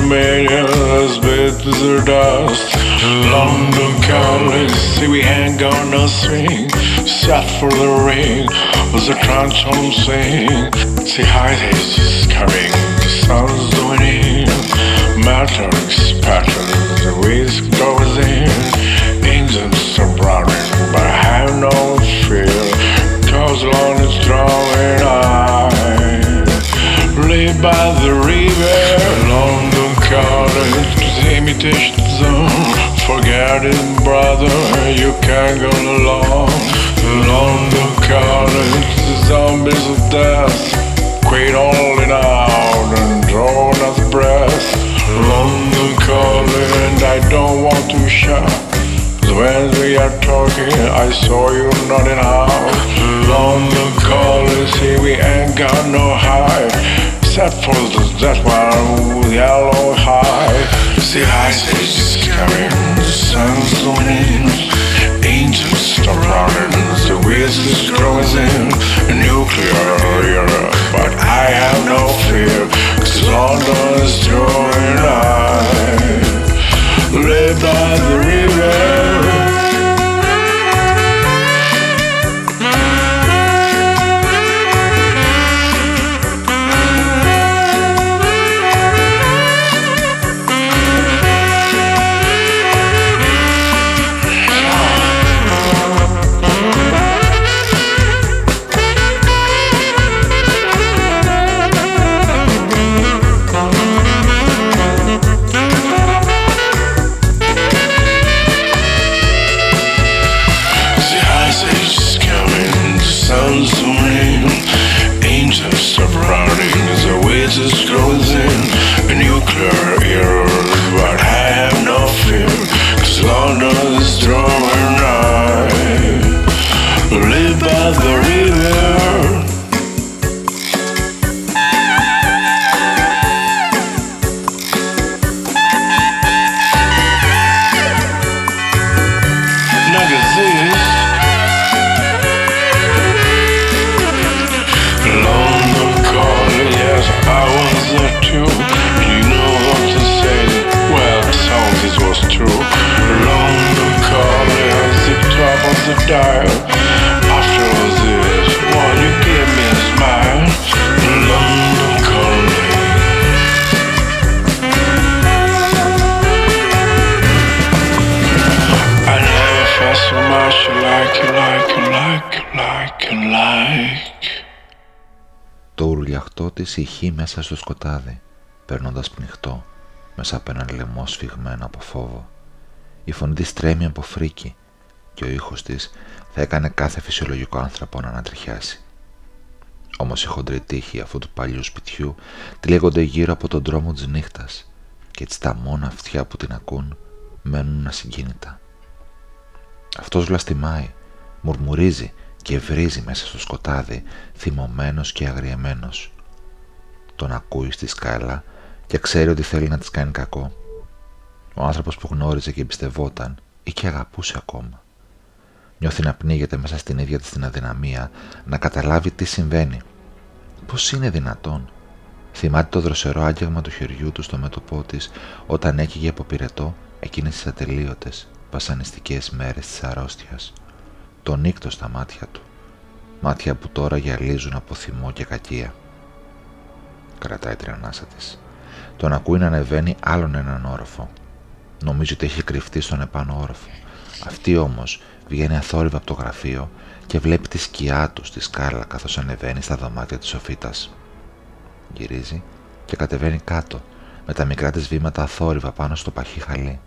For the Birmania as bit as dust. London calling, see we ain't got nothing. Set for the ring, was a transform sing. See how it is coming, the sun's doing in. Matrix patterns, the whisk goes in. Engines are running, but I have no fear. Cause long is drawing I live by the river. London to the imitation zone. Forget it, brother, you can't go along. London calling to the zombies of death. Quit holding out and draw another breath. London calling, I don't want to shout. When we are talking, I saw you nodding out. London calling, see we ain't got no high. Except for the, that one with yellow high. See high stage is coming, the sun's going in. Angels are running, the whisk is growing in. Nuclear era, but I have no fear. Cause London is drawing I Το ουρλιαχτό της ηχεί μέσα στο σκοτάδι, παίρνοντας πνιχτό μέσα από έναν λαιμό σφιγμένο από φόβο. Η φωνή της τρέμει από φρίκι και ο ήχος της θα έκανε κάθε φυσιολογικό άνθρωπο να ανατριχιάσει. Όμως οι χοντροί τείχοι αυτού του παλιού σπιτιού τυλίγονται γύρω από τον δρόμο της νύχτας και έτσι τα μόνα αυτιά που την ακούν μένουν ασυγκίνητα. Αυτός βλαστημάει, μουρμουρίζει και βρίζει μέσα στο σκοτάδι, θυμωμένος και αγριεμένος. Τον ακούει στη σκάλα και ξέρει ότι θέλει να της κάνει κακό. Ο άνθρωπος που γνώριζε και εμπιστευόταν ή και αγαπούσε ακόμα. Νιώθει να πνίγεται μέσα στην ίδια της την αδυναμία να καταλάβει τι συμβαίνει. Πώς είναι δυνατόν; Θυμάται το δροσερό άγγεγμα του χεριού του στο μέτωπό της όταν έκυγε από πυρετό εκείνες τις ατελείωτες, βασανιστικές μέρες της αρρώστιας. Το νύκτο στα μάτια του. Μάτια που τώρα γυαλίζουν από θυμό και κακία. Κρατάει την ανάσα της. Τον ακούει να ανεβαίνει άλλον έναν όροφο. Νομίζει ότι έχει κρυφτεί στον επάνω όροφο. Αυτή όμως βγαίνει αθόρυβα από το γραφείο και βλέπει τη σκιά του στη σκάλα καθώς ανεβαίνει στα δωμάτια της σοφίτας. Γυρίζει και κατεβαίνει κάτω με τα μικρά της βήματα αθόρυβα πάνω στο παχύ χαλί.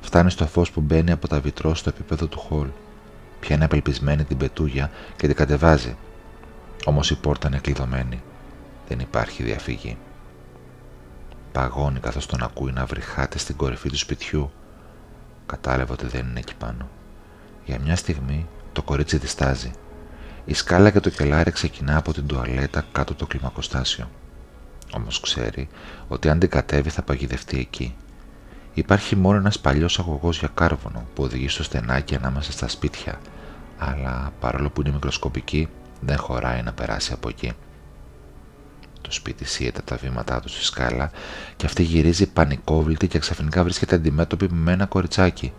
Φτάνει στο φως που μπαίνει από τα βιτρό στο επίπεδο του χολ. Πιάνει απελπισμένη την πετούγια και την κατεβάζει. Όμως η πόρτα είναι κλειδωμένη. Δεν υπάρχει διαφυγή. Παγώνει καθώς τον ακούει να βρυχάται στην κορυφή του σπιτιού. Κατάλαβε ότι δεν είναι εκεί πάνω. Για μια στιγμή το κορίτσι διστάζει. Η σκάλα και το κελάρι ξεκινά από την τουαλέτα κάτω το κλιμακοστάσιο. Όμως ξέρει ότι αν την κατέβει θα παγιδευτεί εκεί. Υπάρχει μόνο ένας παλιός αγωγός για κάρβονο που οδηγεί στο στενάκι ανάμεσα στα σπίτια, αλλά παρόλο που είναι μικροσκοπική δεν χωράει να περάσει από εκεί. Το σπίτι σύεται τα βήματά του στη σκάλα και αυτή γυρίζει πανικόβλητη και ξαφνικά βρίσκεται αντιμέτωπη με ένα κοριτσάκι.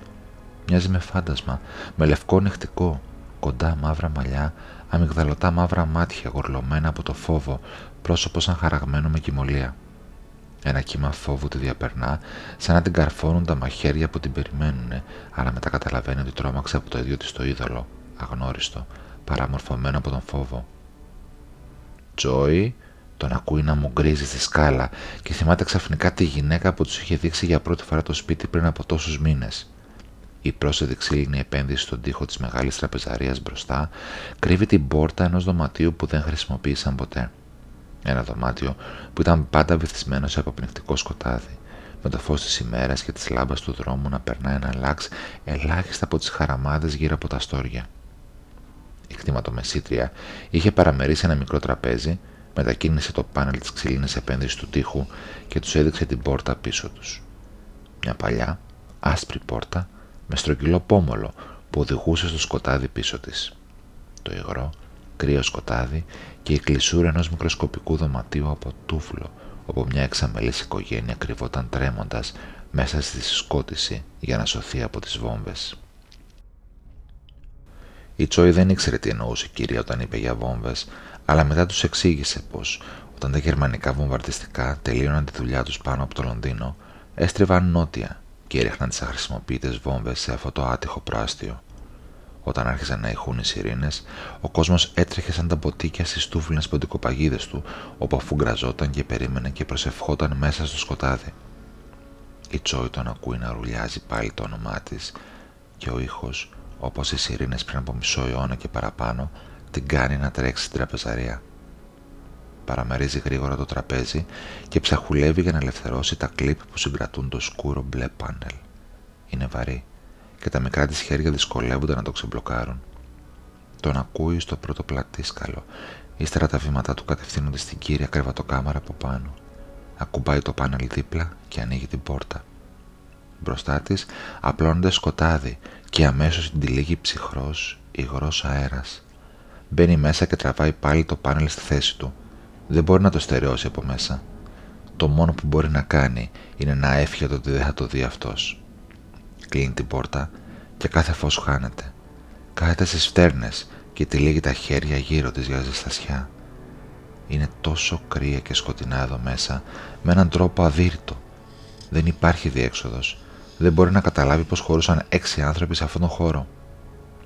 Μοιάζει με φάντασμα, με λευκό νυχτικό, κοντά μαύρα μαλλιά, αμυγδαλωτά μαύρα μάτια γορλωμένα από το φόβο, πρόσωπο σαν χαραγμένο με κοιμωλία. Ένα κύμα φόβου τη διαπερνά, σαν να την καρφώνουν τα μαχαίρια που την περιμένουν, αλλά μετά καταλαβαίνει ότι τρόμαξε από το ίδιο της το είδωλο, αγνώριστο, παραμορφωμένο από τον φόβο. Τζόι, τον ακούει να μου γκρίζει στη σκάλα και θυμάται ξαφνικά τη γυναίκα που τους είχε δείξει για πρώτη φορά το σπίτι πριν από τόσους μήνες. Η πρόσθετη ξύλινη επένδυση στον τοίχο της μεγάλης τραπεζαρίας μπροστά κρύβει την πόρτα ενός δωματίου που δεν χρησιμοποίησαν ποτέ. Ένα δωμάτιο που ήταν πάντα βυθισμένος σε αποπνιχτικό σκοτάδι, με το φως της ημέρας και της λάμπας του δρόμου να περνάει ένα λάξ ελάχιστα από τις χαραμάδες γύρω από τα στόρια. Η κτηματομεσίτρια είχε παραμερίσει ένα μικρό τραπέζι, μετακίνησε το πάνελ της ξύλινης επένδυσης του τοίχου και τους έδειξε την πόρτα πίσω τους. Μια παλιά, άσπρη πόρτα με στρογγυλό πόμολο που οδηγούσε στο σκοτάδι πίσω της. Το υγρό, κρύο σκοτάδι και η κλεισούρα ενός μικροσκοπικού δωματίου από τούφλο όπου μια εξαμελής οικογένεια κρυβόταν τρέμοντας μέσα στη σκότηση για να σωθεί από τις βόμβες. Η Τσόι δεν ήξερε τι εννοούσε η κυρία όταν είπε για βόμβες, αλλά μετά τους εξήγησε πως όταν τα γερμανικά βομβαρδιστικά τελείωναν τη δουλειά τους πάνω από το Λονδίνο, έστριβαν νότια και έριχναν τις αχρησιμοποιητές βόμβες σε αυτό το άτυχο πράστιο. Όταν άρχισαν να ηχούν οι σιρήνες, ο κόσμος έτρεχε σαν τα ποτίκια στις τούφλινες ποντικοπαγίδες του, όπου αφού γκραζόταν και περίμενε και προσευχόταν μέσα στο σκοτάδι. Η Τσόι τον ακούει να ρουλιάζει πάλι το όνομά της και ο ήχος, όπως οι σιρήνες πριν από μισό αιώνα και παραπάνω, την κάνει να τρέξει στην τραπεζαρία. Παραμερίζει γρήγορα το τραπέζι και ψαχουλεύει για να ελευθερώσει τα κλίπ που συγκρατούν το σκούρο μπλε πάνελ. Είναι βαρύ και τα μικρά της χέρια δυσκολεύονται να το ξεμπλοκάρουν. Τον ακούει στο πρώτο πλατήσκαλο. Ύστερα τα βήματα του κατευθύνονται στην κύρια κρεβατοκάμαρα από πάνω. Ακουμπάει το πάνελ δίπλα και ανοίγει την πόρτα. Μπροστά της απλώνεται σκοτάδι και αμέσως την τυλίγει ψυχρός, υγρός αέρας. Μπαίνει μέσα και τραβάει πάλι το πάνελ στη θέση του. Δεν μπορεί να το στερεώσει από μέσα. Το μόνο που μπορεί να κάνει είναι να εύχεται ότι δεν θα το δει αυτός. Κλείνει την πόρτα και κάθε φως χάνεται. Κάθεται στις φτέρνες και τυλίγει τα χέρια γύρω της για ζεστασιά. Είναι τόσο κρύα και σκοτεινά εδώ μέσα με έναν τρόπο αδύρυτο. Δεν υπάρχει διέξοδος. Δεν μπορεί να καταλάβει πως χωρούσαν έξι άνθρωποι σε αυτόν τον χώρο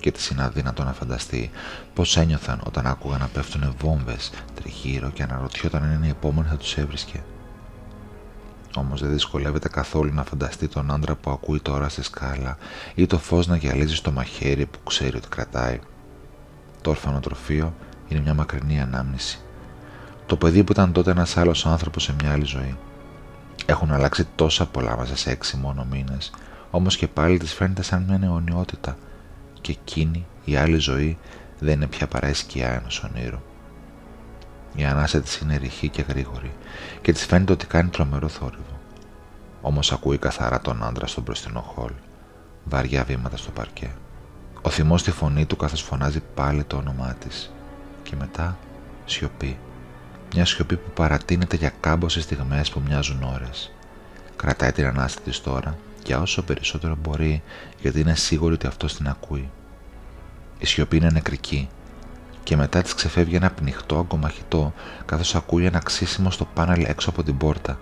και της είναι αδύνατο να φανταστεί πώς ένιωθαν όταν άκουγαν να πέφτουν βόμβες τριγύρω και αναρωτιόταν αν είναι η επόμενη θα τους έβρισκε. Όμως δεν δυσκολεύεται καθόλου να φανταστεί τον άντρα που ακούει τώρα στη σκάλα ή το φως να γυαλίζει στο μαχαίρι που ξέρει ότι κρατάει. Το ορφανοτροφείο είναι μια μακρινή ανάμνηση. Το παιδί που ήταν τότε ένας άλλος άνθρωπος σε μια άλλη ζωή. Έχουν αλλάξει τόσα πολλά μέσα σε έξι μόνο μήνες, όμως και πάλι της φαίνεται σαν μια αιωνιότητα και εκείνη η άλλη ζωή δεν είναι πια παρά η σκιά ενός ονείρου. Η ανάσα της είναι ρηχή και γρήγορη και της φαίνεται ότι κάνει τρομερό θόρυβο. Όμως ακούει καθαρά τον άντρα στον μπροστινό χολ, βαριά βήματα στο παρκέ. Ο θυμός στη φωνή του καθώς φωνάζει πάλι το όνομά της και μετά σιωπή. Μια σιωπή που παρατείνεται για κάμποσες στιγμές που μοιάζουν ώρες. Κρατάει την ανάσα της τώρα για όσο περισσότερο μπορεί γιατί είναι σίγουρη ότι αυτός την ακούει. Η σιωπή είναι νεκρική και μετά της ξεφεύγει ένα πνιχτό αγκομαχητό καθώς ακούει ένα ξύσιμο στο πάνελ έξω από την πόρτα.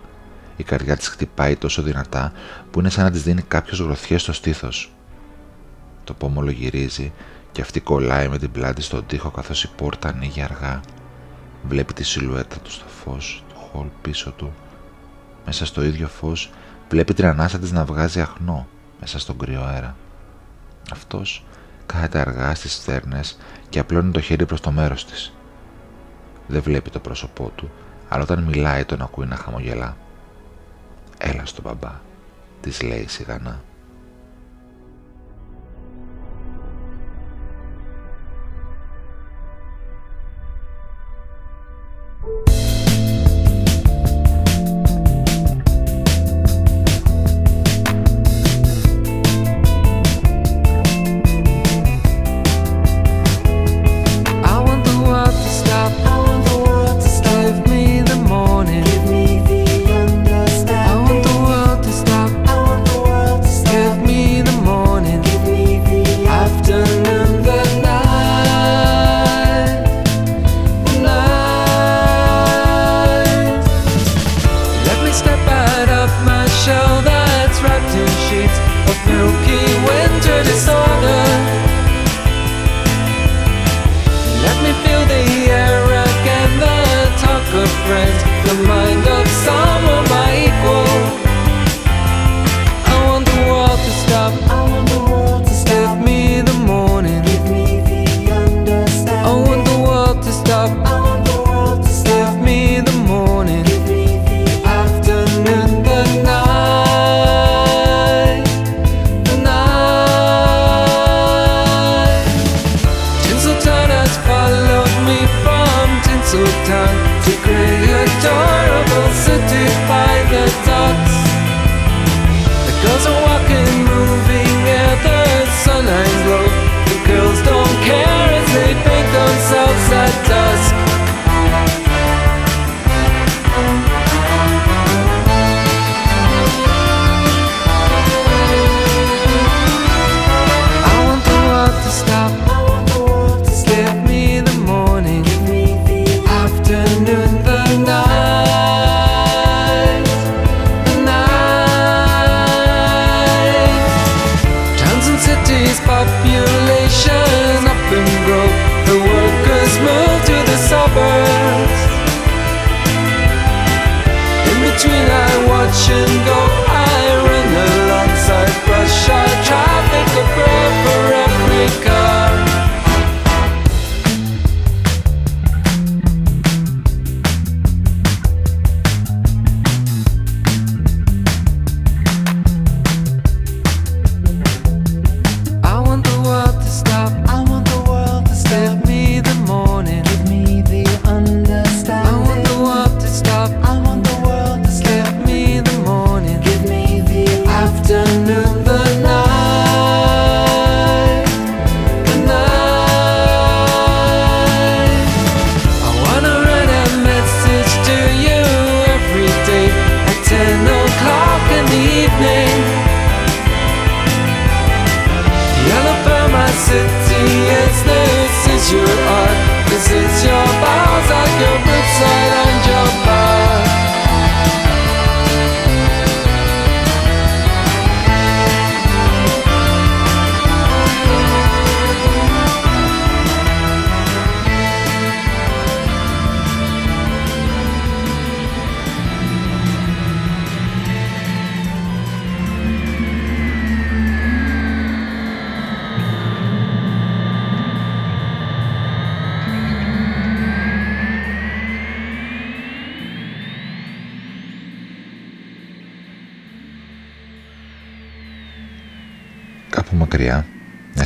Η καρδιά της χτυπάει τόσο δυνατά που είναι σαν να της δίνει κάποιος γροθιές στο στήθος. Το πόμολο γυρίζει και αυτή κολλάει με την πλάτη στον τοίχο καθώς η πόρτα ανοίγει αργά. Βλέπει τη σιλουέτα του στο φως του χολ πίσω του. Μέσα στο ίδιο φως βλέπει την ανάσα της να βγάζει αχνό μέσα στον κρύο αέρα. Αυτός κάθεται αργά στις στέρνες και απλώνει το χέρι προς το μέρος της. Δεν βλέπει το πρόσωπό του, αλλά όταν μιλάει τον ακούει να χαμογελά. «Έλα στο μπαμπά», της λέει σιγανά.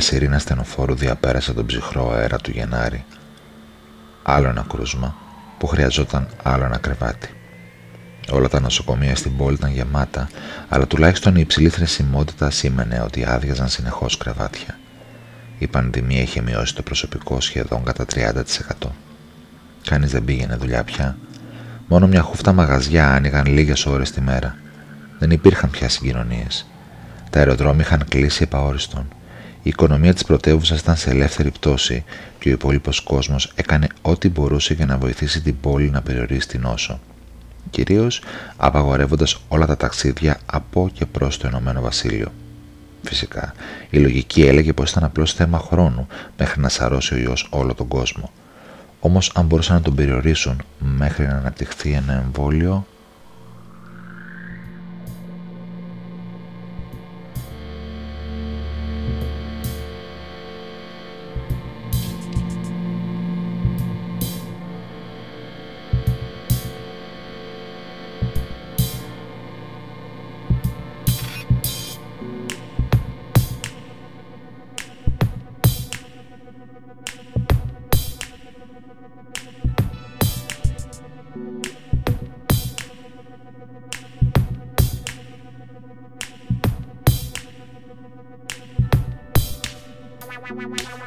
Σιρήνα στενοφόρου διαπέρασε τον ψυχρό αέρα του Γενάρη. Άλλο ένα κρούσμα που χρειαζόταν άλλο ένα κρεβάτι. Όλα τα νοσοκομεία στην πόλη ήταν γεμάτα, αλλά τουλάχιστον η υψηλή θρεσιμότητα σήμαινε ότι άδειαζαν συνεχώς κρεβάτια. Η πανδημία είχε μειώσει το προσωπικό σχεδόν κατά 30%. Κανείς δεν πήγαινε δουλειά πια. Μόνο μια χούφτα μαγαζιά άνοιγαν λίγες ώρες τη μέρα. Δεν υπήρχαν πια συγκοινωνίες. Τα αεροδρόμια είχαν κλείσει επαόριστον. Η οικονομία της πρωτεύουσα ήταν σε ελεύθερη πτώση και ο υπόλοιπος κόσμος έκανε ό,τι μπορούσε για να βοηθήσει την πόλη να περιορίσει την νόσο. Κυρίως απαγορεύοντας όλα τα ταξίδια από και προς το Ηνωμένο Βασίλειο. Φυσικά, η λογική έλεγε πως ήταν απλώς θέμα χρόνου μέχρι να σαρώσει ο ιός όλο τον κόσμο. Όμως, αν μπορούσαν να τον περιορίσουν μέχρι να αναπτυχθεί ένα εμβόλιο, Bye.